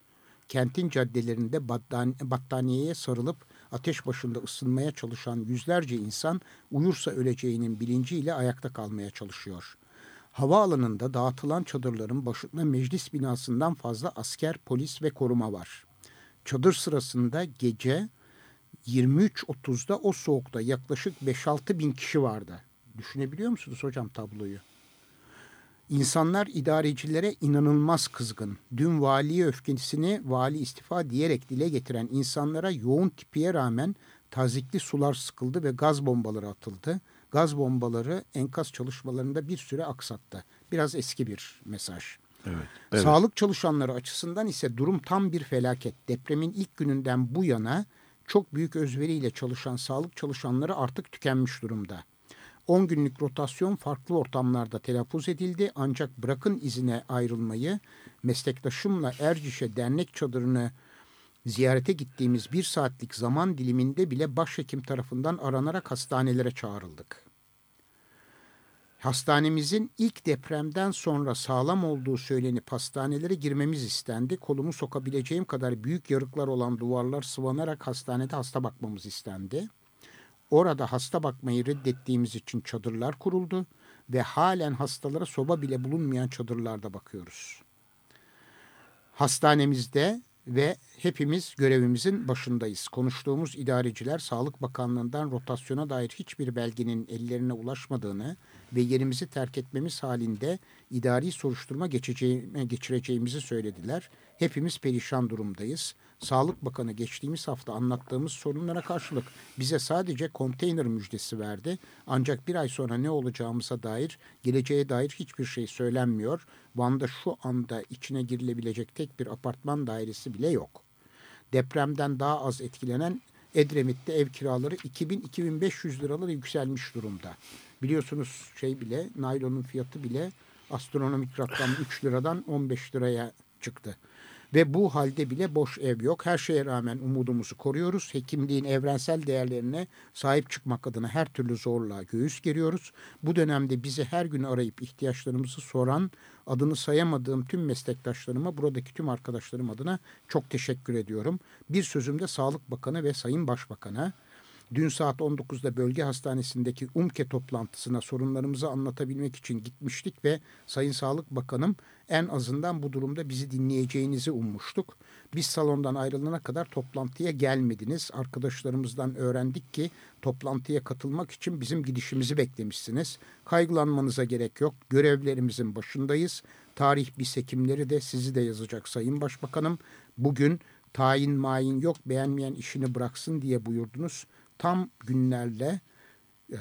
A: Kentin caddelerinde battan- battaniyeye sarılıp ateş başında ısınmaya çalışan yüzlerce insan uyursa öleceğinin bilinciyle ayakta kalmaya çalışıyor. Havaalanında dağıtılan çadırların başında meclis binasından fazla asker, polis ve koruma var. Çadır sırasında gece 23.30'da o soğukta yaklaşık 5-6 bin kişi vardı. Düşünebiliyor musunuz hocam tabloyu? İnsanlar idarecilere inanılmaz kızgın. Dün valiye öfkesini vali istifa diyerek dile getiren insanlara yoğun tipiye rağmen tazikli sular sıkıldı ve gaz bombaları atıldı. Gaz bombaları enkaz çalışmalarında bir süre aksattı. Biraz eski bir mesaj.
B: Evet. evet.
A: Sağlık çalışanları açısından ise durum tam bir felaket. Depremin ilk gününden bu yana çok büyük özveriyle çalışan sağlık çalışanları artık tükenmiş durumda. 10 günlük rotasyon farklı ortamlarda telaffuz edildi ancak bırakın izine ayrılmayı meslektaşımla Erciş'e dernek çadırını ziyarete gittiğimiz bir saatlik zaman diliminde bile başhekim tarafından aranarak hastanelere çağrıldık. Hastanemizin ilk depremden sonra sağlam olduğu söylenip hastanelere girmemiz istendi. Kolumu sokabileceğim kadar büyük yarıklar olan duvarlar sıvanarak hastanede hasta bakmamız istendi. Orada hasta bakmayı reddettiğimiz için çadırlar kuruldu ve halen hastalara soba bile bulunmayan çadırlarda bakıyoruz. Hastanemizde ve hepimiz görevimizin başındayız. Konuştuğumuz idareciler Sağlık Bakanlığı'ndan rotasyona dair hiçbir belgenin ellerine ulaşmadığını ve yerimizi terk etmemiz halinde idari soruşturma geçireceğimizi söylediler. Hepimiz perişan durumdayız. Sağlık Bakanı geçtiğimiz hafta anlattığımız sorunlara karşılık bize sadece konteyner müjdesi verdi. Ancak bir ay sonra ne olacağımıza dair, geleceğe dair hiçbir şey söylenmiyor. Van'da şu anda içine girilebilecek tek bir apartman dairesi bile yok. Depremden daha az etkilenen Edremit'te ev kiraları 2000-2500 liralara yükselmiş durumda. Biliyorsunuz şey bile, naylonun fiyatı bile astronomik rakam 3 liradan 15 liraya çıktı. Ve bu halde bile boş ev yok. Her şeye rağmen umudumuzu koruyoruz. Hekimliğin evrensel değerlerine sahip çıkmak adına her türlü zorluğa göğüs geriyoruz. Bu dönemde bizi her gün arayıp ihtiyaçlarımızı soran, adını sayamadığım tüm meslektaşlarıma, buradaki tüm arkadaşlarım adına çok teşekkür ediyorum. Bir sözümde Sağlık Bakanı ve Sayın Başbakan'a, Dün saat 19'da bölge hastanesindeki UMKE toplantısına sorunlarımızı anlatabilmek için gitmiştik ve Sayın Sağlık Bakanım en azından bu durumda bizi dinleyeceğinizi ummuştuk. Biz salondan ayrılana kadar toplantıya gelmediniz. Arkadaşlarımızdan öğrendik ki toplantıya katılmak için bizim gidişimizi beklemişsiniz. Kaygılanmanıza gerek yok. Görevlerimizin başındayız. Tarih biz hekimleri de sizi de yazacak Sayın Başbakanım. Bugün tayin mayin yok beğenmeyen işini bıraksın diye buyurdunuz tam günlerle e,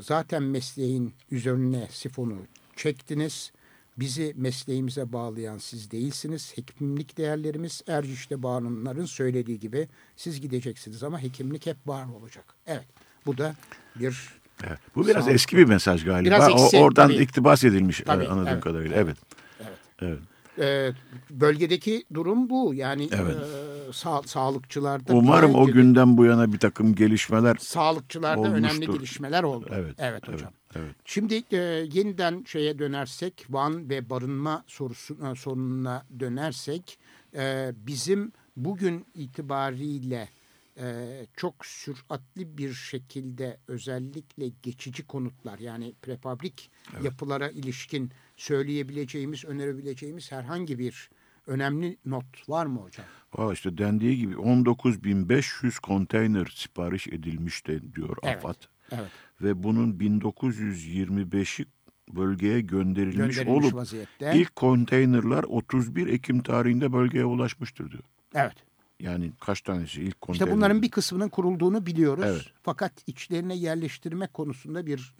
A: zaten mesleğin üzerine sifonu çektiniz. Bizi mesleğimize bağlayan siz değilsiniz. Hekimlik değerlerimiz Erciş'te Bağımlıların söylediği gibi siz gideceksiniz ama hekimlik hep var olacak. Evet bu da bir...
B: Evet, bu biraz eski bir mesaj galiba.
A: Biraz eksi,
B: o, oradan
A: tabii.
B: iktibas edilmiş
A: Tabii,
B: anladığım
A: evet.
B: kadarıyla. Evet.
A: Evet.
B: evet.
A: E, bölgedeki durum bu. Yani
B: Evet.
A: e, sağ, sağlıkçılarda...
B: Umarım o günden bu yana bir takım gelişmeler
A: Sağlıkçılarda
B: olmuştur.
A: önemli gelişmeler oldu.
B: Evet,
A: evet hocam.
B: evet, evet.
A: Şimdi e, yeniden şeye dönersek Van ve barınma sorusu, e, sorununa dönersek e, bizim bugün itibariyle e, çok süratli bir şekilde özellikle geçici konutlar yani prefabrik yapılara ilişkin söyleyebileceğimiz, önerebileceğimiz herhangi bir önemli not var mı hocam?
B: Valla işte dendiği gibi 19.500 konteyner sipariş edilmiş de diyor
A: Evet,
B: AFAD.
A: Evet.
B: Ve bunun 1925'i bölgeye gönderilmiş,
A: Gönderilmiş
B: olup
A: vaziyette.
B: ilk konteynerlar 31 Ekim tarihinde bölgeye ulaşmıştır diyor.
A: Evet.
B: Yani kaç tanesi ilk konteyner?
A: İşte bunların bir kısmının kurulduğunu biliyoruz.
B: Evet.
A: Fakat içlerine yerleştirme konusunda bir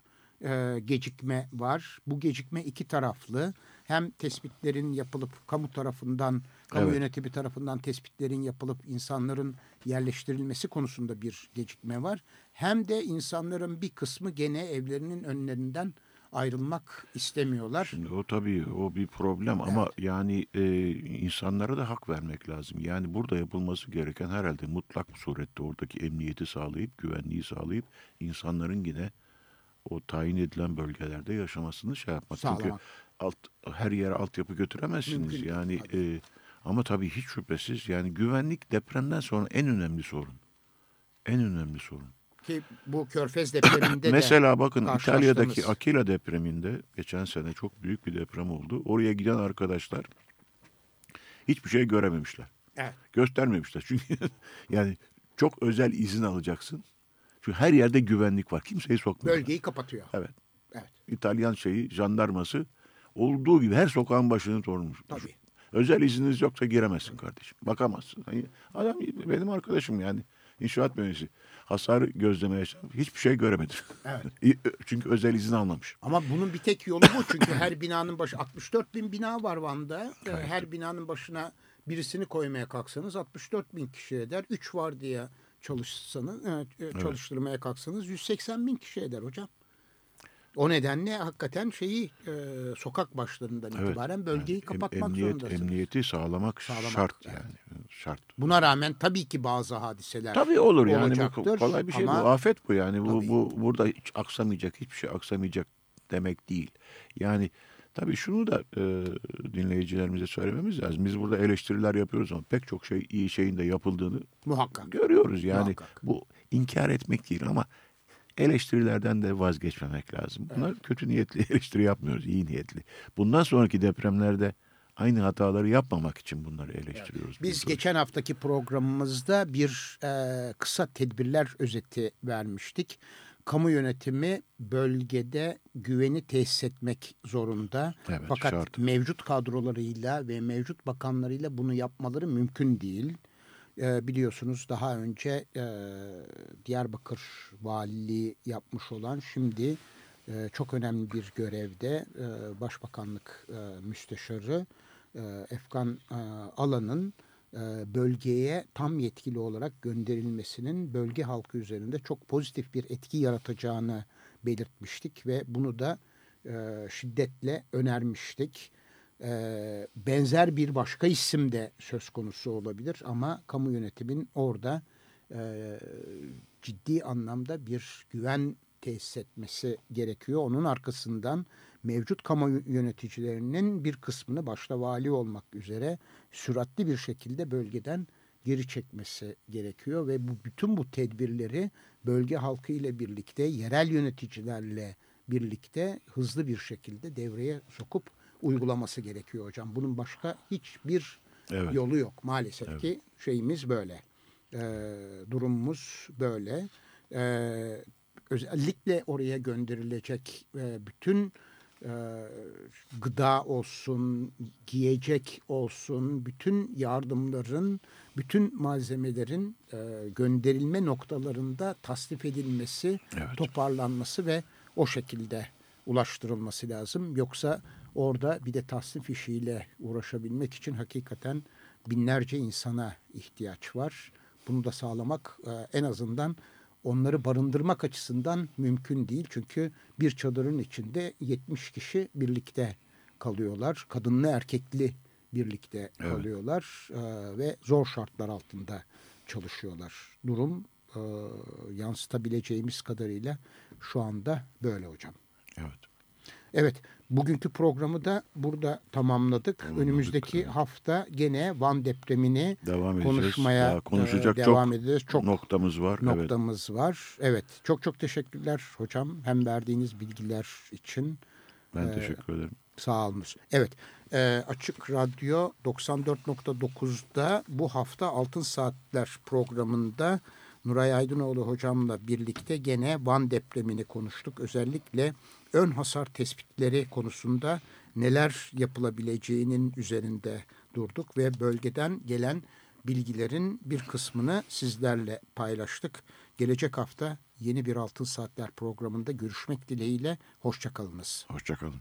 A: e, gecikme var. Bu gecikme iki taraflı. Hem tespitlerin yapılıp kamu tarafından, kamu
B: Evet.
A: yönetimi tarafından tespitlerin yapılıp insanların yerleştirilmesi konusunda bir gecikme var. Hem de insanların bir kısmı gene evlerinin önlerinden ayrılmak istemiyorlar.
B: Şimdi o tabii o bir problem ama yani e, insanlara da hak vermek lazım. Yani burada yapılması gereken herhalde mutlak surette oradaki emniyeti sağlayıp güvenliği sağlayıp insanların yine o tayin edilen bölgelerde yaşamasını şey yapmak. Çünkü
A: Sağlamak.
B: Alt, her yere altyapı götüremezsiniz.
A: Mümkün
B: yani e, ama tabii hiç şüphesiz yani güvenlik depremden sonra en önemli sorun. En önemli sorun.
A: Ki bu Körfez depreminde de
B: Mesela bakın İtalya'daki Akila depreminde geçen sene çok büyük bir deprem oldu. Oraya giden arkadaşlar hiçbir şey görememişler.
A: Evet.
B: Göstermemişler. Çünkü yani çok özel izin alacaksın. Çünkü her yerde güvenlik var. Kimseyi sokmuyor.
A: bölgeyi kapatıyor.
B: Evet.
A: Evet.
B: İtalyan şeyi, jandarması olduğu gibi her sokağın başını tormuş.
A: Tabii.
B: Özel izniniz yoksa giremezsin kardeşim. Bakamazsın. Hani adam benim arkadaşım yani inşaat mühendisi. Hasarı gözlemeye hiçbir şey göremedi.
A: Evet.
B: Çünkü özel izin almamış.
A: Ama bunun bir tek yolu bu çünkü her binanın başı 64 bin bina var Van'da. Ee, Her binanın başına birisini koymaya kalksanız 64 bin kişi eder. 3 var diye çalışsanız, e, e, çalıştırmaya kalksanız 180 bin kişi eder hocam. O nedenle hakikaten şeyi e, sokak başlarından
B: Evet.
A: itibaren bölgeyi
B: Yani
A: kapatmak
B: emniyet,
A: zorundasınız.
B: Emniyeti sağlamak,
A: Sağlamak,
B: şart
A: evet.
B: yani. Şart.
A: Buna rağmen tabii ki bazı hadiseler
B: Tabii olur yani bu kolay bir şey
A: ama
B: bu. Afet bu yani. Bu,
A: Tabii.
B: bu burada hiç aksamayacak, hiçbir şey aksamayacak demek değil. Yani tabii şunu da e, dinleyicilerimize söylememiz lazım. Biz burada eleştiriler yapıyoruz ama pek çok şey iyi şeyin de yapıldığını
A: Muhakkak.
B: görüyoruz. Yani
A: Muhakkak.
B: bu inkar etmek değil ama eleştirilerden de vazgeçmemek lazım. Bunlar kötü niyetli eleştiri yapmıyoruz, iyi niyetli. Bundan sonraki depremlerde aynı hataları yapmamak için bunları eleştiriyoruz.
A: Biz
B: burada.
A: geçen haftaki programımızda bir e, kısa tedbirler özeti vermiştik. Kamu yönetimi bölgede güveni tesis etmek zorunda.
B: Evet,
A: Fakat
B: şart.
A: mevcut kadrolarıyla ve mevcut bakanlarıyla bunu yapmaları mümkün değil. E, biliyorsunuz daha önce e, Diyarbakır Valiliği yapmış olan şimdi e, çok önemli bir görevde e, Başbakanlık e, Müsteşarı e, Efkan e, Alan'ın bölgeye tam yetkili olarak gönderilmesinin bölge halkı üzerinde çok pozitif bir etki yaratacağını belirtmiştik ve bunu da şiddetle önermiştik. E, benzer bir başka isim de söz konusu olabilir ama kamu yönetimin orada e, ciddi anlamda bir güven tesis etmesi gerekiyor. Onun arkasından mevcut kamu yöneticilerinin bir kısmını başta vali olmak üzere süratli bir şekilde bölgeden geri çekmesi gerekiyor ve bu bütün bu tedbirleri bölge halkı ile birlikte yerel yöneticilerle birlikte hızlı bir şekilde devreye sokup uygulaması gerekiyor hocam. Bunun başka hiçbir
B: Evet.
A: yolu yok maalesef
B: Evet.
A: ki şeyimiz böyle. Ee, durumumuz böyle. Ee, özellikle oraya gönderilecek e, bütün e, gıda olsun, giyecek olsun, bütün yardımların, bütün malzemelerin e, gönderilme noktalarında tasnif edilmesi,
B: Evet.
A: toparlanması ve o şekilde ulaştırılması lazım. Yoksa orada bir de tasnif işiyle uğraşabilmek için hakikaten binlerce insana ihtiyaç var. Bunu da sağlamak e, en azından onları barındırmak açısından mümkün değil. Çünkü bir çadırın içinde 70 kişi birlikte kalıyorlar. Kadınlı erkekli birlikte kalıyorlar e, ve zor şartlar altında çalışıyorlar. Durum e, yansıtabileceğimiz kadarıyla şu anda böyle hocam.
B: Evet.
A: Evet, bugünkü programı da burada tamamladık.
B: Tamamladık,
A: Önümüzdeki
B: evet.
A: hafta gene Van depremini
B: Devam
A: konuşmaya
B: Daha konuşacak
A: e, devam
B: çok
A: edeceğiz. Çok
B: noktamız var. Evet.
A: noktamız var. Evet, çok çok teşekkürler hocam. Hem verdiğiniz bilgiler için
B: Ben
A: Ee,
B: teşekkür ederim.
A: sağ olunuz. Evet, e, Açık Radyo 94.9'da bu hafta Altın Saatler programında Nuray Aydınoğlu hocamla birlikte gene Van depremini konuştuk. Özellikle ön hasar tespitleri konusunda neler yapılabileceğinin üzerinde durduk ve bölgeden gelen bilgilerin bir kısmını sizlerle paylaştık. Gelecek hafta yeni bir Altın Saatler programında görüşmek dileğiyle. Hoşçakalınız.
B: Hoşçakalın.